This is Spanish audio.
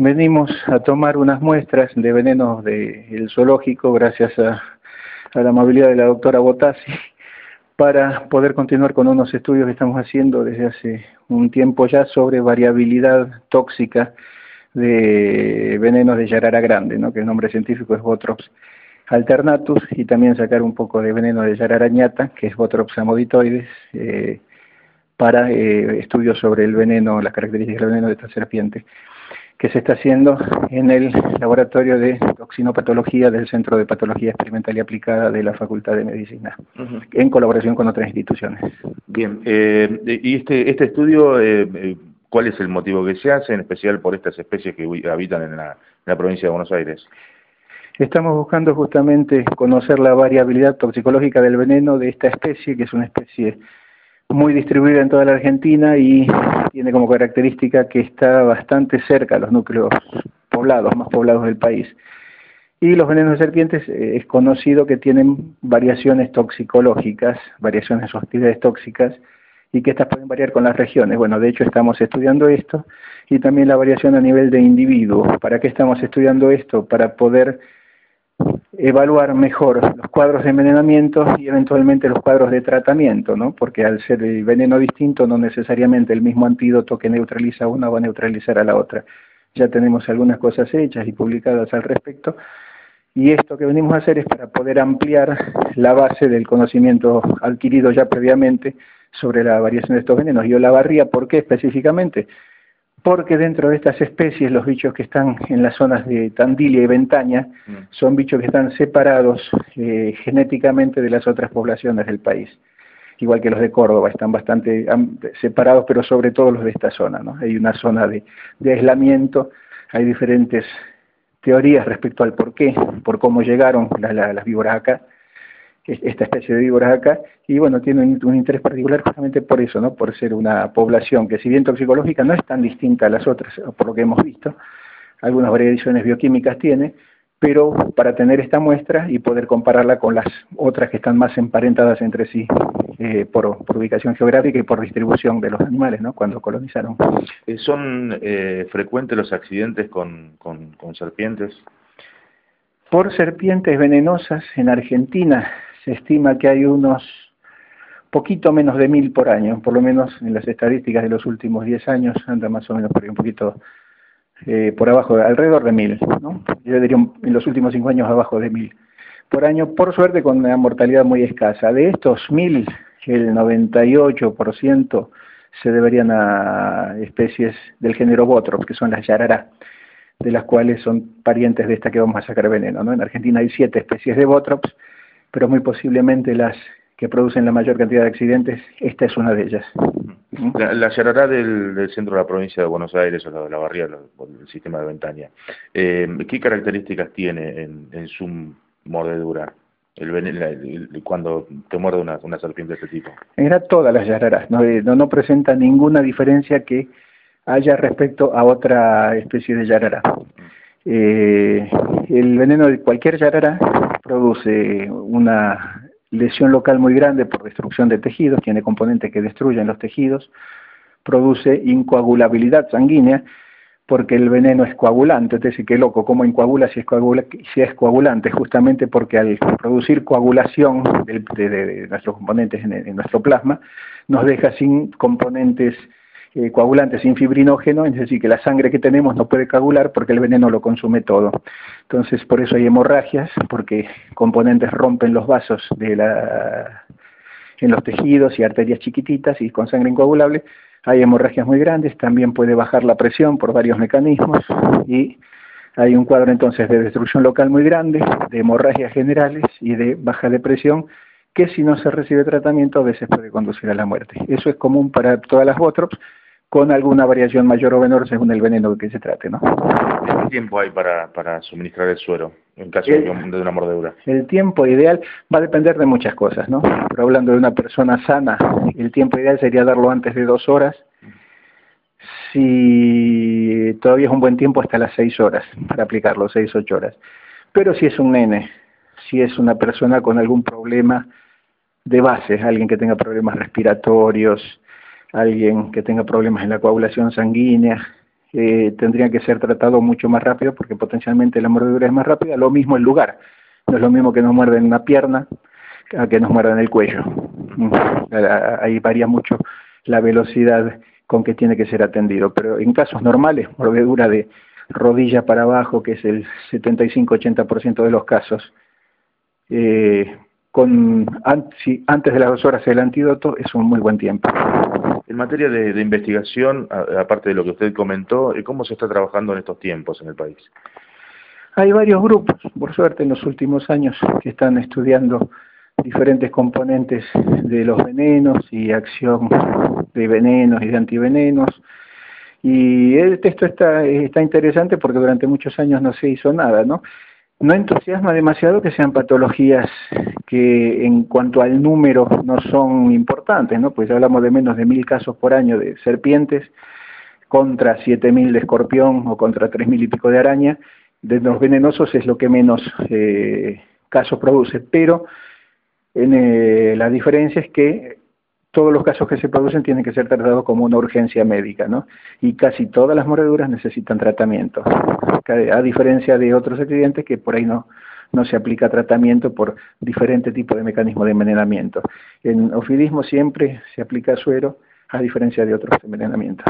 venimos a tomar unas muestras de venenos del zoológico gracias a, la amabilidad de la doctora Botassi para poder continuar con unos estudios que estamos haciendo desde hace un tiempo ya sobre variabilidad tóxica de venenos de yarara grande, que el nombre científico es Botrops alternatus, y también sacar un poco de veneno de yarara ñata, que es Botrops amoditoides, eh, para eh, estudios sobre el veneno, las características del veneno de esta serpiente, que se está haciendo en el laboratorio de toxinopatología del Centro de Patología Experimental y Aplicada de la Facultad de Medicina, en colaboración con otras instituciones. Bien, eh, y este, este estudio, eh, ¿cuál es el motivo que se hace, en especial por estas especies que habitan en la, en la provincia de Buenos Aires? Estamos buscando justamente conocer la variabilidad toxicológica del veneno de esta especie, que es una especie muy distribuida en toda la Argentina y tiene como característica que está bastante cerca a los núcleos poblados, más poblados del país. Y los venenos de serpientes eh, es conocido que tienen variaciones toxicológicas, variaciones o actividades tóxicas, y que estas pueden variar con las regiones. Bueno, de hecho estamos estudiando esto y también la variación a nivel de individuo. ¿Para qué estamos estudiando esto? Para poder evaluar mejor los cuadros de envenenamiento y eventualmente los cuadros de tratamiento, ¿no? Porque al ser el veneno distinto, no necesariamente el mismo antídoto que neutraliza a una va a neutralizar a la otra. Ya tenemos algunas cosas hechas y publicadas al respecto. Y esto que venimos a hacer es para poder ampliar la base del conocimiento adquirido ya previamente sobre la variación de estos venenos. Yo la barría, ¿por qué específicamente? Porque dentro de estas especies, los bichos que están en las zonas de Tandilia y Ventaña, mm. son bichos que están separados eh, genéticamente de las otras poblaciones del país. Igual que los de Córdoba, están bastante separados, pero sobre todo los de esta zona. ¿no? Hay una zona de, aislamiento, hay diferentes teorías respecto al por qué, por cómo llegaron las víboras acá, esta especie de víboras acá, y bueno, tiene un, interés particular justamente por eso, ¿no? Por ser una población que si bien toxicológica no es tan distinta a las otras, por lo que hemos visto, algunas variaciones bioquímicas tiene, pero para tener esta muestra y poder compararla con las otras que están más emparentadas entre sí eh, por, ubicación geográfica y por distribución de los animales, ¿no? Cuando colonizaron. Eh, ¿Son eh, frecuentes los accidentes con, con, con serpientes? Por serpientes venenosas en Argentina se estima que hay unos poquito menos de mil por año, por lo menos en las estadísticas de los últimos diez años anda más o menos por ahí un poquito eh, por abajo, alrededor de mil, ¿no? yo diría en los últimos cinco años abajo de mil por año, por suerte con una mortalidad muy escasa. De estos mil, el 98% se deberían a especies del género Botrops, que son las yarará, de las cuales son parientes de esta que vamos a sacar veneno. ¿no? En Argentina hay siete especies de Botrops, pero muy posiblemente las que producen la mayor cantidad de accidentes, esta es una de ellas. La, la del, centro de la provincia de Buenos Aires o la de la barría, el sistema de Ventaña, eh, ¿qué características tiene en, su mordedura? El, cuando te muerde una, una, serpiente de este tipo? Era todas las yararas, no, no, no, presenta ninguna diferencia que haya respecto a otra especie de yarara. Eh, el veneno de cualquier yarara produce una lesión local muy grande por destrucción de tejidos, tiene componentes que destruyen los tejidos, produce incoagulabilidad sanguínea, porque el veneno es coagulante, es decir, qué loco, ¿cómo incoagula si es, si es coagulante? Justamente porque al producir coagulación de, nuestros componentes en, nuestro plasma, nos deja sin componentes eh, coagulante sin fibrinógeno, es decir, que la sangre que tenemos no puede coagular porque el veneno lo consume todo. Entonces, por eso hay hemorragias, porque componentes rompen los vasos de la, en los tejidos y arterias chiquititas y con sangre incoagulable. Hay hemorragias muy grandes, también puede bajar la presión por varios mecanismos y hay un cuadro entonces de destrucción local muy grande, de hemorragias generales y de baja de presión que si no se recibe tratamiento a veces puede conducir a la muerte. Eso es común para todas las botrops, con alguna variación mayor o menor según el veneno que se trate. ¿no? ¿Cuánto tiempo hay para, para suministrar el suero en caso de una mordedura? El tiempo ideal va a depender de muchas cosas, ¿no? Pero hablando de una persona sana, el tiempo ideal sería darlo antes de dos horas. Si todavía es un buen tiempo, hasta las seis horas para aplicarlo, seis, ocho horas. Pero si es un nene, si es una persona con algún problema de base, alguien que tenga problemas respiratorios, alguien que tenga problemas en la coagulación sanguínea eh, tendrían que ser tratados mucho más rápido porque potencialmente la mordedura es más rápida, lo mismo el lugar, no es lo mismo que nos muerden una pierna a que nos muerdan el cuello. Ahí varía mucho la velocidad con que tiene que ser atendido, pero en casos normales, mordedura de rodilla para abajo, que es el 75-80% de los casos, eh, con antes de las dos horas el antídoto es un muy buen tiempo. En materia de, investigación, aparte de lo que usted comentó, ¿cómo se está trabajando en estos tiempos en el país? Hay varios grupos, por suerte, en los últimos años que están estudiando diferentes componentes de los venenos y acción de venenos y de antivenenos. Y el texto está, está interesante porque durante muchos años no se hizo nada, ¿no? No entusiasma demasiado que sean patologías que en cuanto al número no son importantes, ¿no? Pues hablamos de menos de mil casos por año de serpientes contra siete mil de escorpión o contra tres mil y pico de araña. De los venenosos es lo que menos eh, casos produce, pero en, eh, la diferencia es que todos los casos que se producen tienen que ser tratados como una urgencia médica, ¿no? Y casi todas las mordeduras necesitan tratamiento, a diferencia de otros accidentes que por ahí no, no se aplica tratamiento por diferente tipo de mecanismo de envenenamiento. En ofidismo siempre se aplica suero, a diferencia de otros envenenamientos.